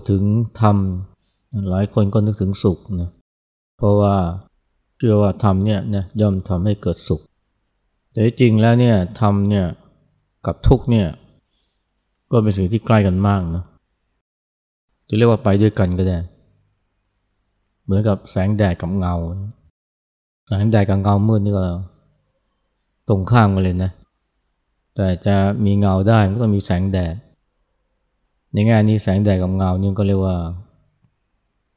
ดถึงธรรม หลายคนก็นึกถึงสุขนะเพราะว่าเชื่อว่าธรรมเนี่ยนะย่อมทำให้เกิดสุข แต่จริงแล้วเนี่ยธรรมเนี่ยกับทุกเนี่ยก็เป็นสิ่งที่ใกล้กันมากนะจะเรียกว่าไปด้วยกันก็ได้ เหมือนกับแสงแดดกับเงา แสงแดดกับเงามืดนี่ก็ตรงข้ามกันเลยนะ แต่จะมีเงาได้ก็ต้องมีแสงแดด ในแง่นี้แสงแดดกับเงานี่ก็เรียกว่า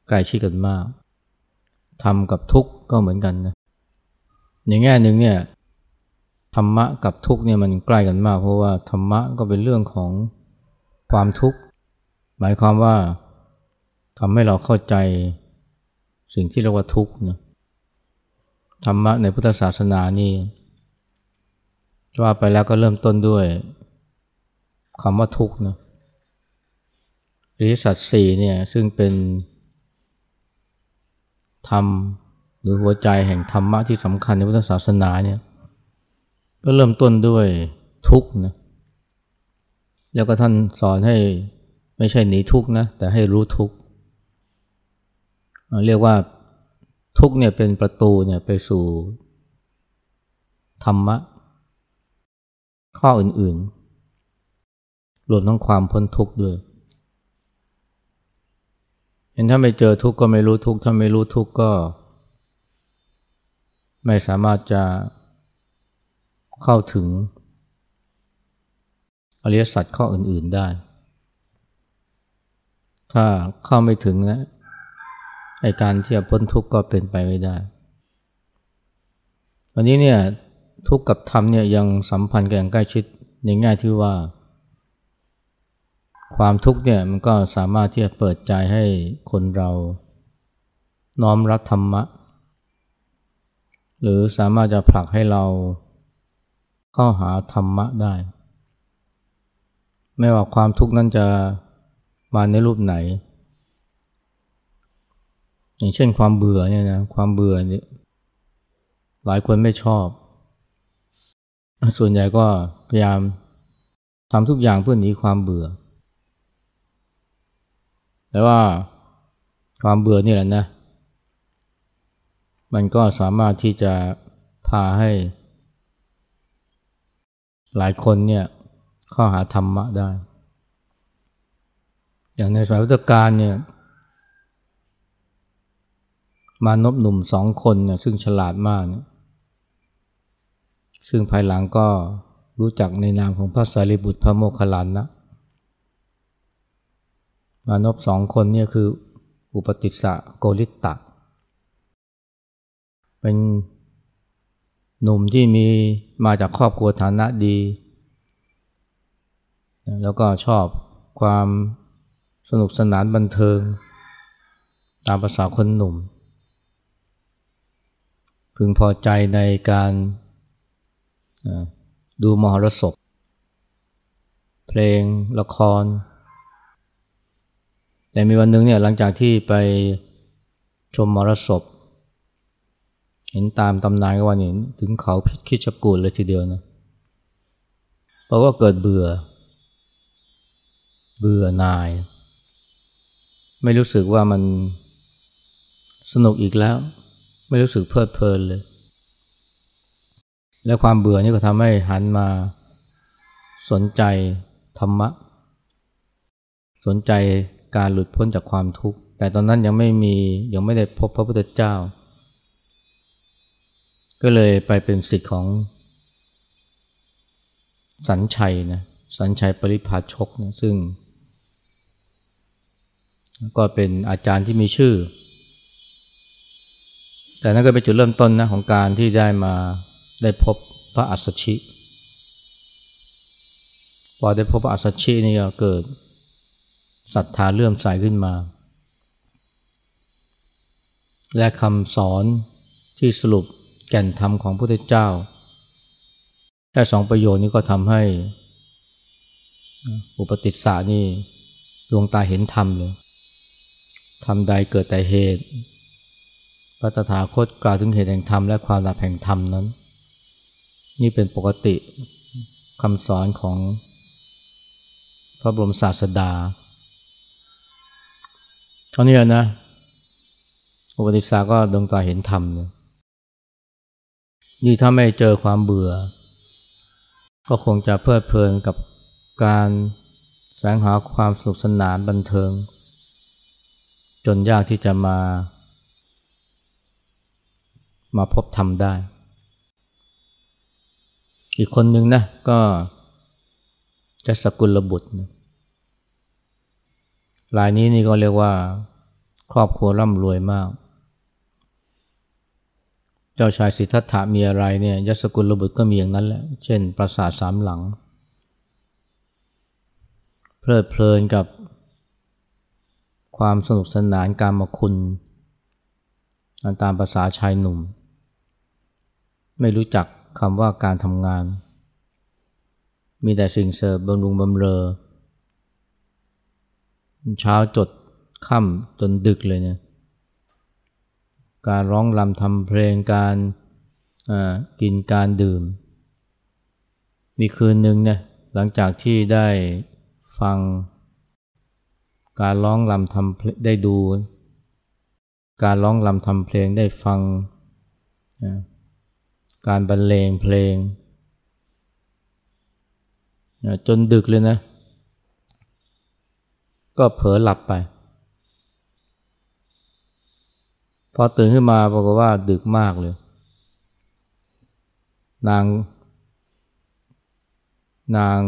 ใกล้ชิดกันมากทำกับทุกข์ก็เหมือนกันนะในแง่หนึ่งเนี่ยธรรมะกับทุกข์เนี่ยมันใกล้กันมาก เพราะว่าธรรมะก็เป็นเรื่องของความทุกข์ หมายความว่าทำให้เราเข้าใจสิ่งที่เรียกว่าทุกข์นะธรรมะในพุทธศาสนานี่ว่าไปแล้วก็เริ่มต้นด้วยคำว่าทุกข์นะ หรือสัตว์สี่เนี่ยซึ่งเป็นธรรมหรือหัวใจแห่งธรรมะที่สำคัญในพุทธศาสนาเนี่ยก็เริ่มต้นด้วยทุกข์นะแล้วก็ท่านสอนให้ไม่ใช่หนีทุกข์นะแต่ให้รู้ทุกข์เรียกว่าทุกข์เนี่ยเป็นประตูเนี่ยไปสู่ธรรมะ ข้ออื่นๆรวมทั้งความพ้นทุกข์ด้วย เห็นถ้าไม่เจอทุกข์ก็ไม่รู้ทุกข์ถ้าไม่รู้ทุกข์ก็ ไม่สามารถจะเข้าถึงอริยสัจข้ออื่น ๆได้ ถ้าเข้าไม่ถึงนะไอการที่จะพ้นทุกข์ก็เป็นไปไม่ได้ วันนี้เนี่ยทุกข์กับธรรมเนี่ยยังสัมพันธ์กันอย่างใกล้ชิดในแง่ที่ว่า ความทุกข์เนี่ยมันก็สามารถที่จะเปิดใจให้คนเราน้อมรับธรรมะ หรือสามารถจะผลักให้เราเข้าหาธรรมะได้ ไม่ว่าความทุกข์นั้นจะมาในรูปไหน อย่างเช่นความเบื่อเนี่ยนะความเบื่อเนี่ยหลายคนไม่ชอบ ส่วนใหญ่ก็พยายามทำทุกอย่างเพื่อหนีความเบื่อ แต่ว่าความเบื่อนี่แหละนะ มันก็สามารถที่จะพาให้ หลายคนเนี่ยเข้าหาธรรมะได้ อย่างในสายพุทธการเนี่ยมานพหนุ่มสองคนเนี่ยซึ่งฉลาดมากเนี่ยซึ่งภายหลังก็รู้จักในนามของพระสารีบุตรพระโมคคัลลานะ มานพสองคนเนี่ยคืออุปติสสะโกริตตะ เป็นหนุ่มที่มีมาจากครอบครัวฐานะดี แล้วก็ชอบความสนุกสนานบันเทิง ตามภาษาคนหนุ่ม พึงพอใจในการดูมหรสพ เพลงละคร แต่มีวันหนึ่งเนี่ยหลังจากที่ไปชมมรสพ เห็นตามตำนานก็ว่าเห็นถึงเขาพิคิชกูลเลยทีเดียวนะเราะว่าเกิดเบื่อ เบื่อนาย ไม่รู้สึกว่ามันสนุกอีกแล้ว ไม่รู้สึกเพลิดเพลินเลย และความเบื่อนี่ก็ทำให้หันมาสนใจธรรมะ สนใจ การหลุดพ้นจากความทุกข์ แต่ตอนนั้นยังไม่มียังไม่ได้พบพระพุทธเจ้า ก็เลยไปเป็นสิทธิ์ของสัญชัยนะสัญชัยปริพาชกนะซึ่ง ก็เป็นอาจารย์ที่มีชื่อ แต่นั่นก็เป็นจุดเริ่มต้นนะของการที่ได้มาได้พบพระอัสสชิพอได้พบพระอัสสชินี่ก็เกิด ศรัทธาเลื่อมใสขึ้นมา และคำสอนที่สรุปแก่นธรรมของพระพุทธเจ้า แค่สองประโยชน์นี้ก็ทำให้ อุปติสสานี่ดวงตาเห็นธรรมเลยทำใดเกิดแต่เหตุพระตถาคตกล่าวถึงเหตุแห่งธรรมและความดับแห่งธรรมนั้น นี่เป็นปกติคำสอนของพระบรมศาสดา ตอนนี้นะอุปติสาก็ดวงตาเห็นธรรมเนี่ยนี่ถ้าไม่เจอความเบื่อ ก็คงจะเพลิดเพลินกับการแสวงหาความสนุกสนานบันเทิง จนยากที่จะมา มาพบธรรมได้ อีกคนหนึ่งนะก็จะสกุลบุตรนะ รายนี้นี่ก็เรียกว่า ครอบครัวร่ำรวยมาก เจ้าชายสิทธัตถะมีอะไรเนี่ยยศกุลบุตรก็มีอย่างนั้นแหละ เช่น ปราสาทสามหลัง เพลิดเพลินกับความสนุกสนานการมาคุณ ตามภาษาชายหนุ่ม ไม่รู้จักคำว่าการทำงาน มีแต่สิ่งเสริมบำรุงบำเรอ เช้าจดค่ำจนดึกเลยเนี่ยการร้องรำทำเพลงการกินการดื่ม มีคืนหนึ่งเนี่ยหลังจากที่ได้ฟัง การร้องรำทำได้ดู การร้องรำทำเพลงได้ฟัง การบรรเลงเพลง จนดึกเลยนะ ก็เผลอหลับไป พอตื่นขึ้นมาบอกว่าดึกมากเลย นาง นาง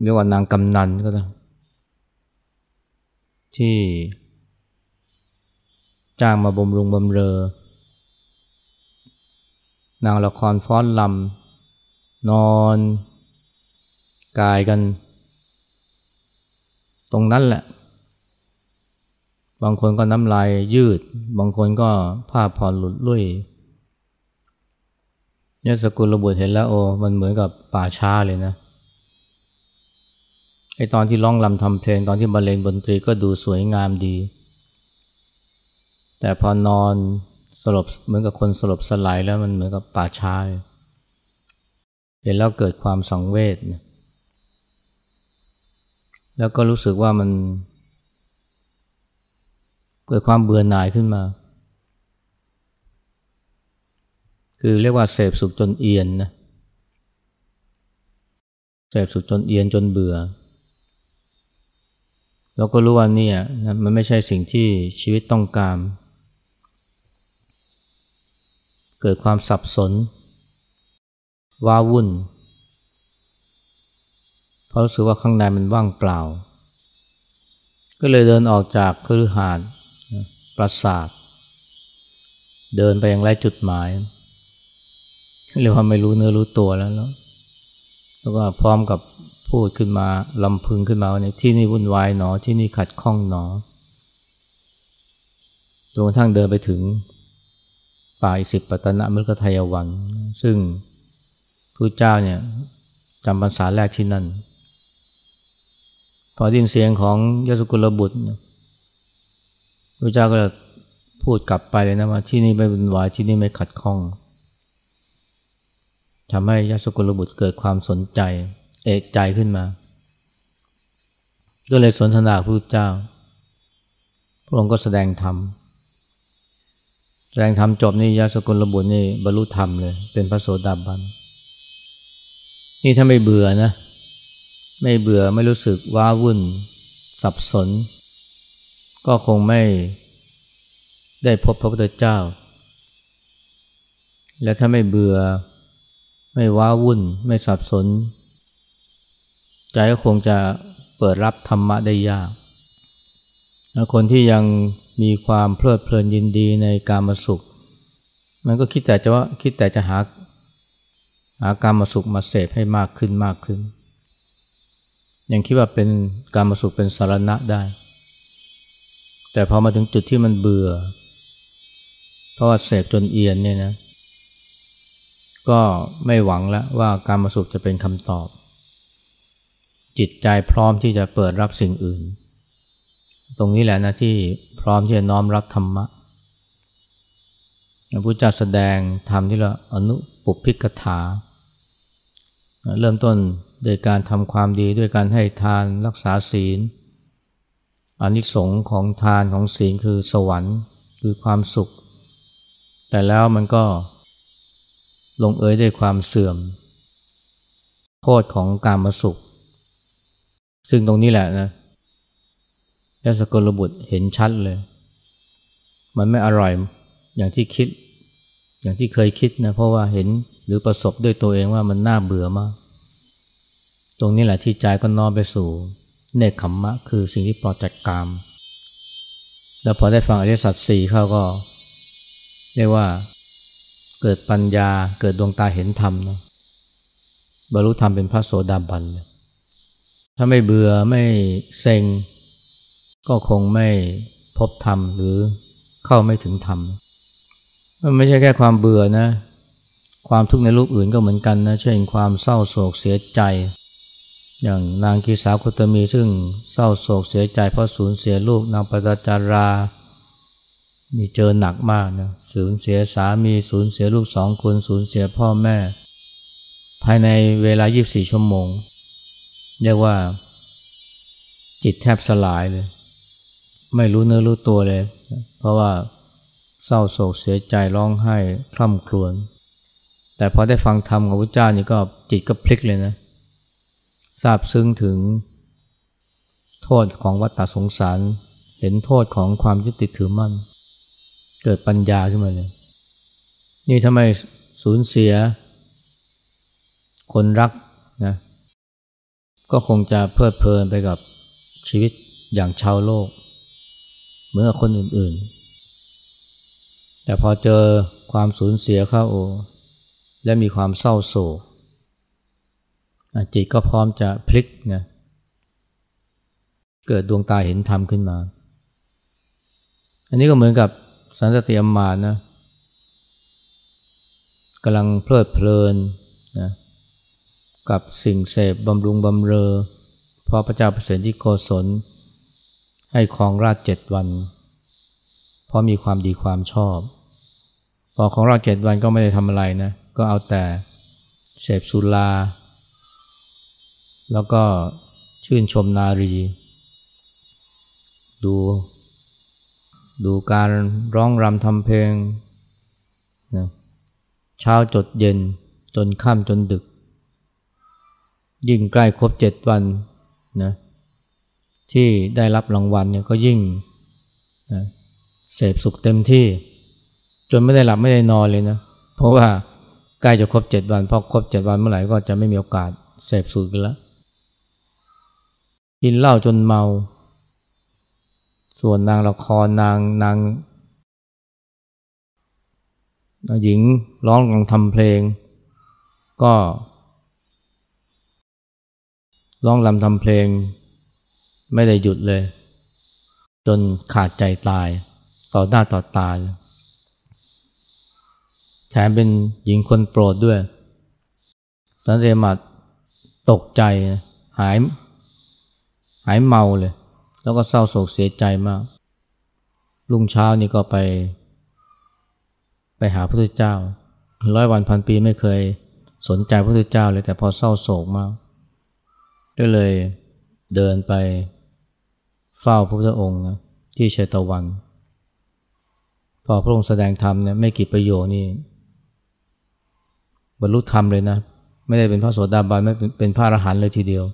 เรียกว่านางกำนันก็ได้ที่จ้างมาบำรุงบำเรอ นางละครฟ้อนลำนอน กายกัน ตรงนั้นแหละ บางคนก็น้ำลายยืด บางคนก็ผ้าผ่อนหลุดลุ่ยเนี่ยสกุลระบุเห็นแล้วโอ้มันเหมือนกับป่าช้าเลยนะไอตอนที่ร้องลำทำเพลงตอนที่บรรเลงดนตรีก็ดูสวยงามดี แต่พอนอนสลบเหมือนกับคนสลบสลายแล้วมันเหมือนกับป่าช้าเห็นแล้วเกิดความสังเวชนะ แล้วก็รู้สึกว่ามัน เกิดความเบื่อหน่ายขึ้นมา คือเรียกว่าเสพสุขจนเอียนนะเสพสุขจนเอียนจนเบื่อ แล้วก็รู้ว่านี่นะมันไม่ใช่สิ่งที่ชีวิตต้องการ เกิดความสับสน ว้าวุ่น เพราะรู้สึกว่าข้างในมันว่างเปล่า ก็เลยเดินออกจากคฤหาสน์ปราสาท เดินไปอย่างไรจุดหมายเรียกว่าไม่รู้เนื้อรู้ตัวแล้วแล้วแล้วก็พร้อมกับพูดขึ้นมาลำพึงขึ้นมาว่าเนี่ยที่นี่วุ่นวายหนอที่นี่ขัดข้องหนอจนกระทั่งเดินไปถึงป่าอิสิปตนะมฤคทายวัน ซึ่งพระเจ้าเนี่ยจำพรรษาแรกที่นั่น พอได้ยินเสียงของยศกุลบุตรพระเจ้าก็พูดกลับไปเลยนะว่าที่นี่ไม่บุญวายที่นี่ไม่ขัดข้องทำให้ยศกุลบุตรเกิดความสนใจ เอกใจขึ้นมาก็เลยสนทนาพระเจ้า พระองค์ก็แสดงธรรม แสดงธรรมจบนี่ยศกุลบุตรนี่บรรลุธรรมเลย เป็นพระโสดาบัน นี่ถ้าไม่เบื่อนะ ไม่เบื่อไม่รู้สึกว้าวุ่น สับสน ก็คงไม่ได้พบพระพุทธเจ้า และถ้าไม่เบื่อ ไม่ว้าวุ่น ไม่สับสน ใจก็คงจะเปิดรับธรรมะได้ยาก คนที่ยังมีความเพลิดเพลินยินดีในการมาสุข มันก็คิดแต่จะว่าคิดแต่จะหาหาการมาสุขมาเสพให้มากขึ้นมากขึ้น ยังคิดว่าเป็นการมาสุขเป็นสารณะได้ แต่พอมาถึงจุดที่มันเบื่อ เพราะว่าเสพจนเอียนเนี่ยนะ ก็ไม่หวังแล้วว่าการมาสุขจะเป็นคำตอบ จิตใจพร้อมที่จะเปิดรับสิ่งอื่น ตรงนี้แหละนะที่พร้อมที่จะน้อมรับธรรมะพระพุทธเจ้าแสดงธรรมที่เราอนุปุพิกถา เริ่มต้นโดยการทำความดีด้วยการให้ทานรักษาศีลอานิสงส์ของทานของศีลคือสวรรค์คือความสุข แต่แล้วมันก็ลงเอยด้วยความเสื่อมโทษของการมาสุข ซึ่งตรงนี้แหละนะยศกลบุตรเห็นชัดเลย มันไม่อร่อยอย่างที่คิด อย่างที่เคยคิดนะเพราะว่าเห็นหรือประสบด้วยตัวเองว่ามันน่าเบื่อมาก ตรงนี้แหละที่ใจก็น้อมไปสู่ เนคขมมะ คือสิ่งที่ปลอดจากกาม แล้วพอได้ฟังอริยสัจสี่เขาก็ เรียกว่าเกิดปัญญาเกิดดวงตาเห็นธรรมนะบรรลุธรรมเป็นพระโสดาบันเลยถ้าไม่เบื่อไม่เซ็ง ก็คงไม่พบธรรมหรือเข้าไม่ถึงธรรม มันไม่ใช่แค่ความเบื่อนะ ความทุกข์ในรูปอื่นก็เหมือนกันนะ เช่นความเศร้าโศกเสียใจ อย่างนางกีสาคุตมีซึ่งเศร้าโศกเสียใจเพราะสูญเสียลูกนางปตจารานี่เจอหนักมากนะสูญเสียสามีสูญเสียลูกสองคนสูญเสียพ่อแม่ ภายในเวลา 24 ชั่วโมง เรียกว่า จิตแทบสลายเลย ไม่รู้เนื้อรู้ตัวเลย เพราะว่า เศร้าโศกเสียใจร้องไห้คร่ำครวญ แต่พอได้ฟังธรรมของพระเจ้านี่ก็จิตก็พลิกเลยนะทราบซึ้งถึง โทษของวัฏสงสาร เห็นโทษของความยึดติดถือมั่น เกิดปัญญาขึ้นมาเลย นี่ทำไมสูญเสีย คนรักนะก็คงจะเพลิดเพลินไปกับชีวิตอย่างชาวโลก เหมือนกับคนอื่นๆ แต่พอเจอความสูญเสียเข้าโอและมีความเศร้าโศกจิตก็พร้อมจะพลิกนะเกิดดวงตาเห็นธรรมขึ้นมา อันนี้ก็เหมือนกับสันตติอมานะกำลังเพลิดเพลินนะกับสิ่งเสพบำรุงบำเรอพอพระเจ้าเปรตที่โกศล ให้ครองราชเจ็ดวัน เพราะมีความดีความชอบ พอของราเจ็ดวันก็ไม่ได้ทำอะไรนะ ก็เอาแต่เสพสุรา แล้วก็ชื่นชมนารี ดู ดูการร้องรำทำเพลงนะเช้าจดเย็นจนค่ำจนดึก ยิ่งใกล้ครบเจ็ดวันนะที่ได้รับรางวัลเนี่ยก็ยิ่งนะเสพสุขเต็มที่ จนไม่ได้หลับไม่ได้นอนเลยนะ เพราะว่าใกล้จะครบเจ็ดวันพอครบเจ็ดวันเมื่อไหร่ก็จะไม่มีโอกาสเสพสุขกันแล้วกินเหล้าจนเมา ส่วนนางละครนางนางหญิงร้องกงทำเพลง ก็ร้องรำทำเพลง ไม่ได้หยุดเลย จนขาดใจตาย ต่อหน้าต่อตา แถมเป็นหญิงคนโปรดด้วยสันเรมัดตกใจหายหายเมาเลย แล้วก็เศร้าโศกเสียใจมาก ลุงเช้านี่ก็ไป ไปหาพระพุทธเจ้า ร้อยวันพันปีไม่เคยสนใจพระพุทธเจ้าเลยแต่พอเศร้าโศกมาก ก็เลยเดินไปเฝ้าพระพุทธองค์นะที่เชตวัน พอพระองค์แสดงธรรมเนี่ยไม่กี่ประโยคนี่ บรรลุธรรมเลยนะ ไม่ได้เป็นพระโสดาบันไม่เป็นพระอรหันต์เลยทีเดียว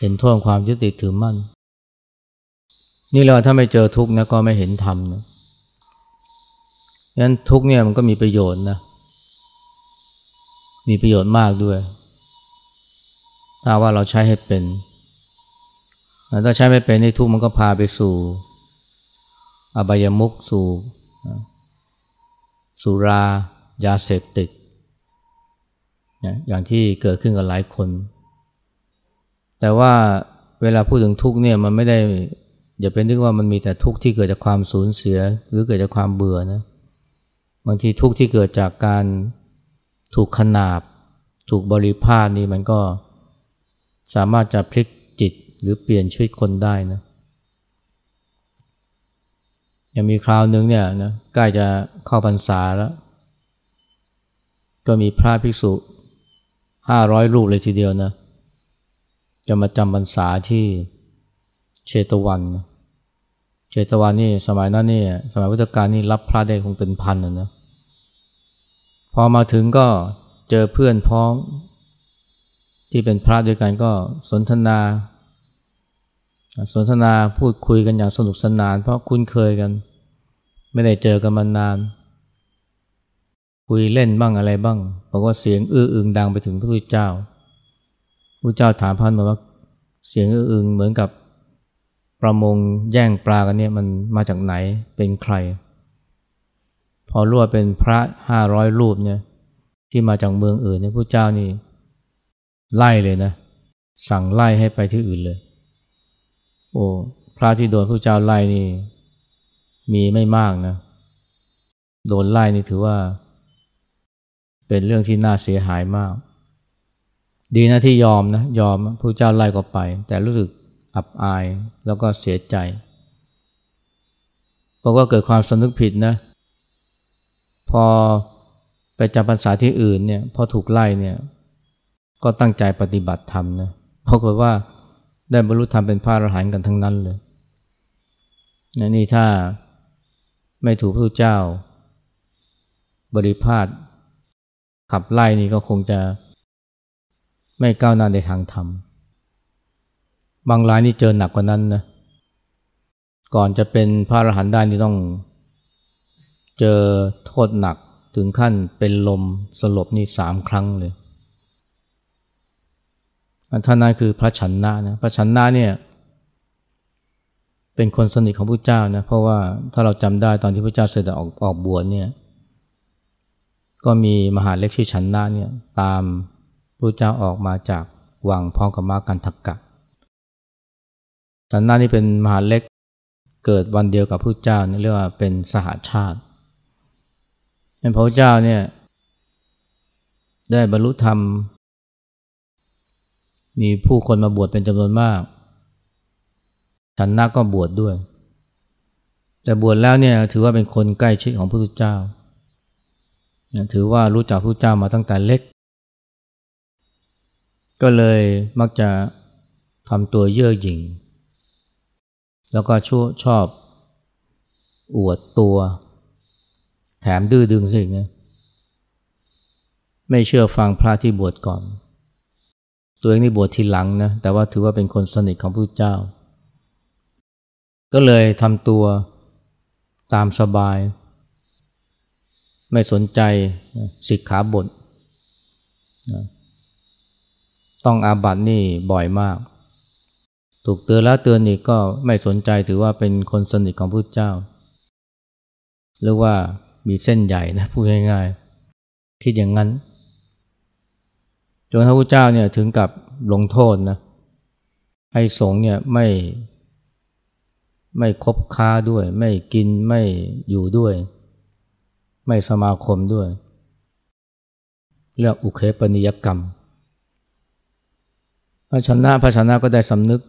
เห็นโทษความยึดติดถือมั่น นี่เราถ้าไม่เจอทุกข์นะก็ไม่เห็นธรรมนะงั้นทุกข์เนี่ยมันก็มีประโยชน์นะ มีประโยชน์มากด้วย ถ้าว่าเราใช้ให้เป็น ถ้าใช้ไม่เป็นในทุกข์มันก็พาไปสู่อบายมุกสู่สุรายาเสพติด อย่างที่เกิดขึ้นกับหลายคน แต่ว่าเวลาพูดถึงทุกข์เนี่ยมันไม่ได้อย่าเป็นนึกว่ามันมีแต่ทุกข์ที่เกิดจากความสูญเสียหรือเกิดจากความเบื่อนะบางทีทุกข์ที่เกิดจากการถูกขนาบ ถูกบริพาทนี่มันก็สามารถจะพลิกจิตหรือเปลี่ยนชีวิตคนได้นะยังมีคราวนึงเนี่ยนะใกล้จะเข้าพรรษาแล้ว ก็มีพระภิกษุ ห้าร้อยรูปเลยทีเดียวนะ จะมาจำพรรษาที่เชตวัน เชตวันนี่สมัยนั้นนี่สมัยพุทธกาลนี่รับพระได้คงเป็นพันนะนะ พอมาถึงก็เจอเพื่อนพ้อง ที่เป็นพระด้วยกันก็สนทนา สนทนาพูดคุยกันอย่างสนุกสนาน เพราะคุ้นเคยกัน ไม่ได้เจอกันมานาน คุยเล่นบ้างอะไรบ้างบอกว่าเสียงอื้ออึงดังไปถึงพระพุทธเจ้าพระเจ้าถามพระนนท์ว่าเสียงอื้ออึงเหมือนกับประมงแย่งปลากันเนี่ยมันมาจากไหนเป็นใคร พอรู้ว่าเป็นพระห้าร้อยรูปเนี่ยที่มาจากเมืองอื่นเนี่ยพระเจ้านี่ไล่เลยนะ สั่งไล่ให้ไปที่อื่นเลย โอ้พระที่โดนพระเจ้าไล่นี่มีไม่มากนะ โดนไล่นี่ถือว่า เป็นเรื่องที่น่าเสียหายมาก ดีนะที่ยอมนะยอมพระเจ้าไล่ก็ไป แต่รู้สึกอับอายแล้วก็เสียใจเพราะว่าเกิดความสนึกผิดนะพอไปจำพรรษาที่อื่นเนี่ยพอถูกไล่เนี่ยก็ตั้งใจปฏิบัติธรรมนะเพราะว่าได้บรรลุธรรมเป็นพระอรหันต์กันทั้งนั้นเลยนนี่ถ้าไม่ถูกพระเจ้า บริพาท ขับไล่นี่ก็คงจะไม่ก้าวหน้าในทางธรรม บางรายนี่เจอหนักกว่านั้นนะ ก่อนจะเป็นพระอรหันต์ได้นี่ต้องเจอโทษหนักถึงขั้นเป็นลมสลบนี่สามครั้งเลยท่านนั้นคือพระชันนะนะพระชันนะเนี่ยเป็นคนสนิทของพระเจ้านะเพราะว่าถ้าเราจำได้ตอนที่พระเจ้าเสด็จออกออกบวชเนี่ย ก็มีมหาเล็กชื่อชันนะเนี่ยตามพระเจ้าออกมาจากวังพร้อมกับมากันทักกะสันนานี่เป็นมหาเล็กเกิดวันเดียวกับพระเจ้านี่เรียกว่าเป็นสหาชาติเป็นพระเจ้าเนี่ยได้บรรลุธรรม มีผู้คนมาบวชเป็นจำนวนมากฉันนาก็บวชดด้วย แต่บวชแล้วเนี่ยถือว่าเป็นคนใกล้ชิดของพระพุทธเจ้า ถือว่ารู้จักพระเจ้ามาตั้งแต่เล็ก ก็เลยมักจะทำตัวเย่อหยิ่ง แล้วก็ชั่วชอบอวดตัว แถมดื้อดึงสิเนี่ยไม่เชื่อฟังพระที่บวชก่อน ตัวเองนี่บวชทีหลังนะ แต่ว่าถือว่าเป็นคนสนิทของพระเจ้า ก็เลยทำตัวตามสบาย ไม่สนใจสิกขาบทต้องอาบัตินี่บ่อยมาก ถูกเตือนแล้วเตือนอีกก็ไม่สนใจถือว่าเป็นคนสนิทของพระเจ้าหรือว่ามีเส้นใหญ่นะพูดง่ายๆ คิดอย่างนั้นจนพระพุทธเจ้าเนี่ยถึงกับลงโทษนะให้สงเนี่ยไม่ไม่คบค้าด้วย ไม่กินไม่อยู่ด้วย ไม่สมาคมด้วย เรียกอุเคปนิยกรรมพระชนะพระชนะก็ได้สำนึก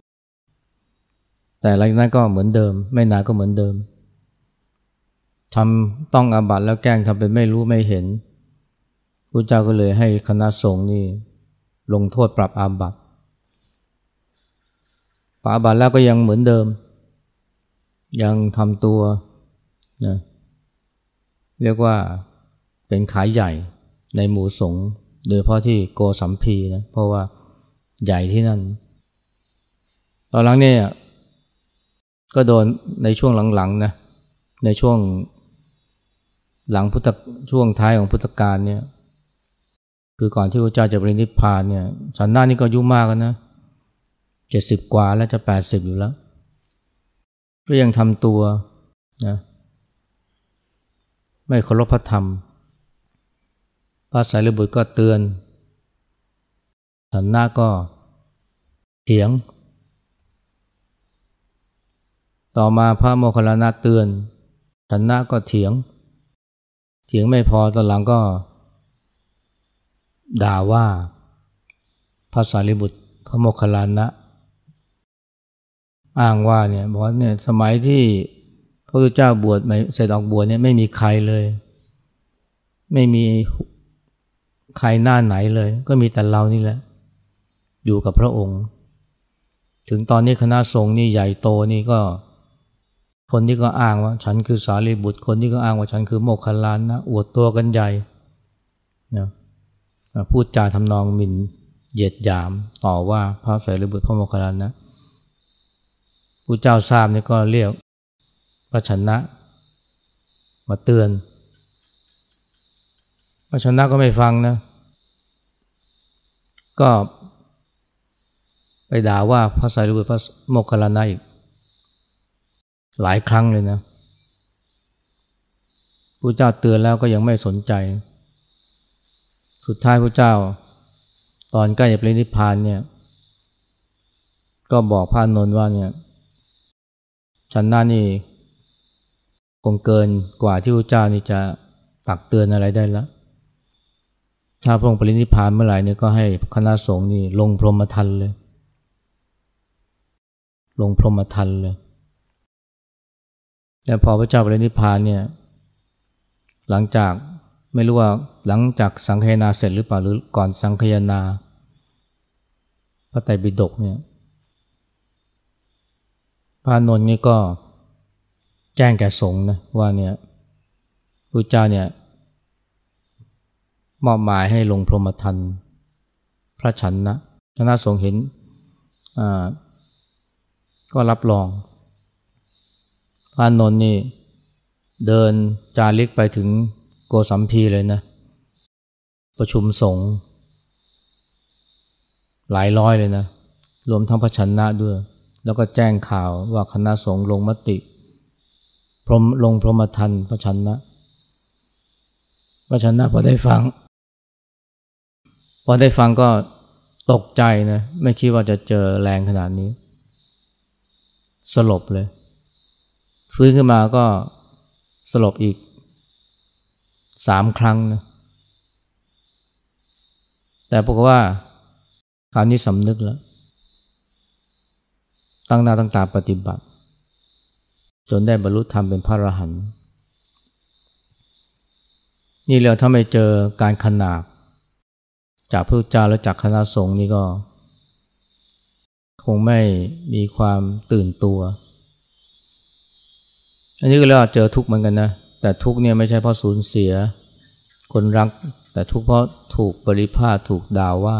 แต่หลังจากนั้นก็เหมือนเดิม ไม่นานก็เหมือนเดิมทำต้องอาบัตแล้วแกล้งทำเป็นไม่รู้ไม่เห็นพระเจ้าก็เลยให้คณะสงฆ์นี่ลงโทษปรับอาบัตปรับอาบัตแล้วก็ยังเหมือนเดิม ยังทำตัวนะ เรียกว่าเป็นขายใหญ่ในหมู่สงฆ์โดยเพราะที่โกสัมพีนะเพราะว่าใหญ่ที่นั่น ตอนหลังเนี่ยก็โดนในช่วงหลังๆนะในช่วงหลังพุทธช่วงท้ายของพุทธกาลเนี่ยคือก่อนที่พระเจ้าจะปรินิพพานเนี่ยสันนานี่ก็ยุ่มากแล้วนะเจ็ดสิบกว่าแล้วจะแปดสิบอยู่แล้ว ก็ยังทำตัวนะ ไม่เคารพพระธรรม พระสายรบุตรก็เตือน สันนาก็เถียง ต่อมาพระโมคคัลลานะเตือนชันนะก็เถียง เถียงไม่พอตอนหลังก็ ด่าว่าพระสารีบุตร พระโมคคัลลานะ อ้างว่าเนี่ยบอกเนี่ยสมัยที่ ระพุทธเจ้าบวชเสร็จออกบวชเนี่ยไม่มีใครเลย ไม่มีใครหน้าไหนเลย ก็มีแต่เรานี่แหละ อยู่กับพระองค์ ถึงตอนนี้คณะสงฆ์นี่ใหญ่โตนี่ก็ คนที่ก็อ้างว่า ฉันคือสารีบุตร คนที่ก็อ้างว่าฉันคือโมคคัลลานนะอวดตัวกันใหญ่นะพูดจาทำนองหมิ่นเหยียดหยามต่อว่าพระสารีบุตรพระโมคคัลลานนะผู้เจ้าทราบนี่ก็เรียก พระชนะ มาเตือนพระชนะก็ไม่ฟังนะ ก็ไปด่าว่าพระสารีบุตรพระโมคคัลลานะอีก หลายครั้งเลยนะพระเจ้าเตือนแล้วก็ยังไม่สนใจ สุดท้ายพระเจ้า ตอนใกล้จะปรินิพพานเนี่ย ก็บอกพระนนท์ว่าเนี่ยฉันน่านี่ คงเกินกว่าที่พระเจ้านี่จะตักเตือนอะไรได้แล้วถ้าพระองค์ปรินิพพานเมื่อไหร่นี่ก็ให้คณะสงฆ์นี่ลงพรหมทันเลย ลงพรหมทันเลยแต่พอพระเจ้าปรินิพพานเนี่ยหลังจากไม่รู้ว่าหลังจากสังคยนาเสร็จหรือเปล่าหรือก่อนสังคยนา พระไตรปิฎกเนี่ยพระนนท์นี่ก็ แจ้งแก่สงฆ์นะว่าเนี่ยพระเจ้าเนี่ยมอบหมายให้ลงพรหมทันพระฉันนะคณะสงฆ์เห็นก็รับรอง พระนนท์นี่เดินจาริกไปถึงโกสัมพีเลยนะ ประชุมสงฆ์หลายร้อยเลยนะ รวมทั้งพระชนะด้วย แล้วก็แจ้งข่าวว่าคณะสงฆ์ลงมติ พรมลงพรหมทันพระชนะพระชนะพอได้ฟัง พอได้ฟังก็ตกใจนะ ไม่คิดว่าจะเจอแรงขนาดนี้ สลบเลย ฟื้นขึ้นมาก็สลบอีกสามครั้งนะ แต่บอกว่าคราวนี้สำนึกแล้ว ตั้งหน้าตั้งตาปฏิบัติ จนได้บรรลุธรรมเป็นพระอรหันต์นี่เราถ้าไม่เจอการขนาบ จากพระเจ้าและจากคณะสงฆ์นี่ก็ คงไม่มีความตื่นตัว อันนี้ก็เรียกว่าเจอทุกข์เหมือนกันนะ แต่ทุกข์เนี่ยไม่ใช่เพราะสูญเสีย คนรัก แต่ทุกข์เพราะถูกบริพาทถูกด่าว่า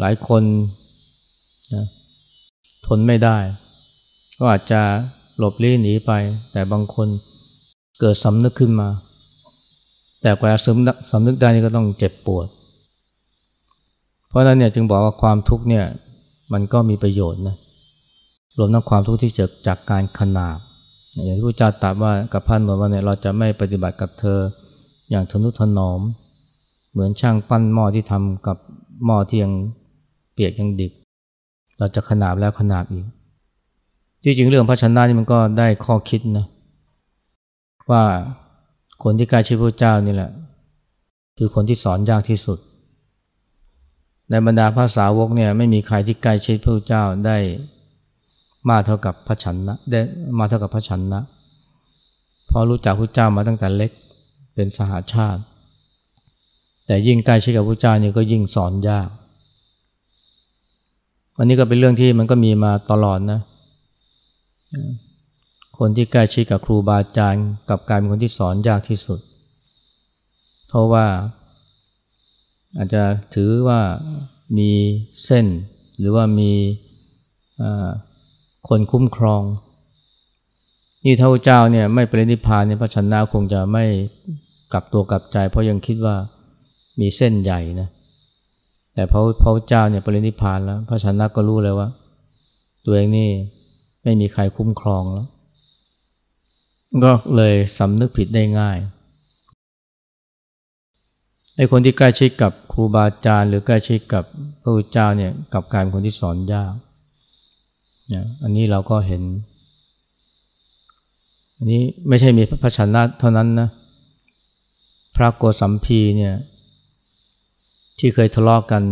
หลายคนนะทนไม่ได้ ก็อาจจะหลบลี้หนีไป แต่บางคนเกิดสำนึกขึ้นมา แต่กว่าสำนึกสำนึกได้นี่ก็ต้องเจ็บปวด เพราะนั้นเนี่ยจึงบอกว่าความทุกข์เนี่ยมันก็มีประโยชน์นะรวมทั้งความทุกข์ที่เกิดจากการขนาบอย่างที่พระเจ้าตรัสว่ากับพระนนวว่าเนี่ยเราจะไม่ปฏิบัติกับเธออย่างทนุถนอม เหมือนช่างปั้นหม้อที่ทำกับหม้อที่ยังเปียกยังดิบ เราจะขนาบแล้วขนาบอีก จริงๆเรื่องพระชนะนี่มันก็ได้ข้อคิดนะว่าคนที่ใกล้ชิดพระเจ้านี่แหละ คือคนที่สอนยากที่สุด ในบรรดาภาษาวกเนี่ยไม่มีใครที่ใกล้ชิดพระเจ้าได้มากเท่ากับพระชนะได้มาเท่ากับพระชนนะเพราะรู้จักพระเจ้ามาตั้งแต่เล็กเป็นสหาชาติ แต่ยิ่งใกล้ชิดกับพระเจ้านี่ก็ยิ่งสอนยากอันนี้ก็เป็นเรื่องที่มันก็มีมาตลอดนะ คนที่ใกล้ชิดกับครูบาอาจารย์กับการเป็นคนที่สอนยากที่สุด เพราะว่า อาจจะถือว่ามีเส้น หรือว่ามีคนคุ้มครอง นี่เท่าเจ้าเนี่ยไม่ปรินิพานเนี่ยพระชนะคงจะไม่กลับตัวกลับใจ เพราะยังคิดว่ามีเส้นใหญ่นะแต่พระพระเจ้าเนี่ยปรินิพานแล้ว พระชนะก็รู้เลยว่า ตัวเองนี่ ไม่มีใครคุ้มครองแล้ว ก็เลยสำนึกผิดได้ง่ายไอ้คนที่ใกล้ชิดกับครูบาอาจารย์หรือใกล้ชิดกับพระพุทธเจ้าเนี่ยกับการเป็นคนที่สอนยากเนี่ยอันนี้เราก็เห็น อันนี้ไม่ใช่มีพระชนะเท่านั้นนะ พระโกสัมพีเนี่ยที่เคยทะเลาะกกัน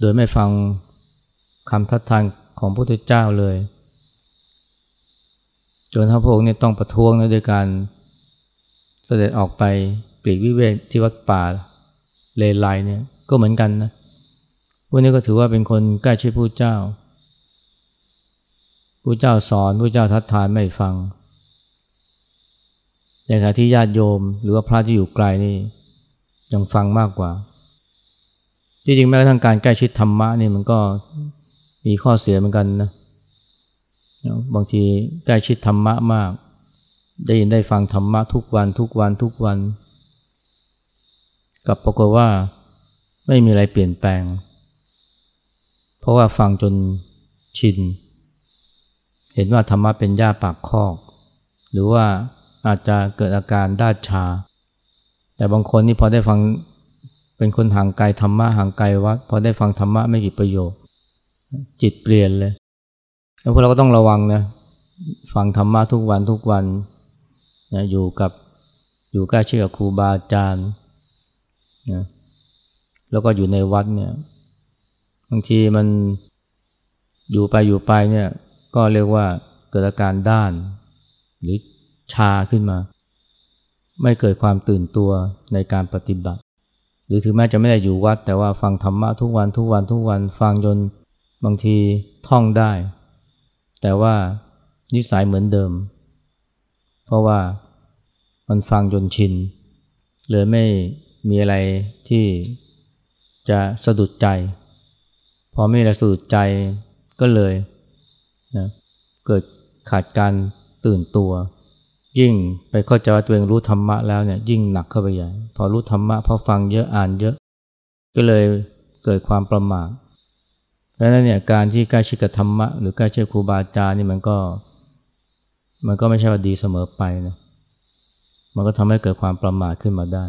โดยไม่ฟังคำทัดทาน ของพระพุทธเจ้าเลยจนพระองค์เนี่ยต้องประท้วงนะโดยการเสด็จออกไปปลีกวิเวกที่วัดป่าเลไลเนี่ยก็เหมือนกันนะพวกนี้ก็ถือว่าเป็นคนใกล้ชิดผู้เจ้าผู้เจ้าสอนผู้เจ้าทัดทานไม่ฟังแต่ขณะที่ญาติโยมหรือว่าพระที่อยู่ไกลนี่ยังฟังมากกว่าที่จริงแม้กระทั่งการใกล้ชิดธรรมะนี่มันก็ มีข้อเสียเหมือนกันนะบางทีใกล้ชิดธรรมะมาก ได้ยินได้ฟังธรรมะทุกวันทุกวันทุกวัน กับปรากฏว่าไม่มีอะไรเปลี่ยนแปลง เพราะว่าฟังจนชิน เห็นว่าธรรมะเป็นหญ้าปากคอก หรือว่าอาจจะเกิดอาการด้าชา แต่บางคนนี่พอได้ฟังเป็นคนห่างไกลธรรมะห่างไกลวัดพอได้ฟังธรรมะไม่กี่ประโยค จิตเปลี่ยนเลยแล้วพวกเราก็ต้องระวังนะฟังธรรมะทุกวันทุกวันนะอยู่กับอยู่ใกล้ชิดกับครูบาอาจารย์นะแล้วก็อยู่ในวัดเนี่ยบางทีมันอยู่ไปอยู่ไปเนี่ยก็เรียกว่าเกิดอาการด้าน หรือชาขึ้นมา ไม่เกิดความตื่นตัวในการปฏิบัติ หรือถึงแม้จะไม่ได้อยู่วัด แต่ว่าฟังธรรมะทุกวันทุกวันทุกวันฟังจน บางทีท่องได้ แต่ว่านิสัยเหมือนเดิม เพราะว่ามันฟังจนชินเลยไม่มีอะไรที่จะสะดุดใจ พอไม่มีอะไรสะดุดใจก็เลยนะเกิดขาดการตื่นตัว ยิ่งไปเข้าใจว่าตัวเองรู้ธรรมะแล้วเนี่ยยิ่งหนักเข้าไปใหญ่ พอรู้ธรรมะพอฟังเยอะอ่านเยอะ ก็เลยเกิดความประมาท เพราะนั้นเนี่ยการที่ใกล้ชิดกับธรรมะหรือใกล้ชิดครูบาอาจารย์นี่มันก็ มันก็ไม่ใช่ว่าดีเสมอไปนะมันก็ทำให้เกิดความประมาทขึ้นมาได้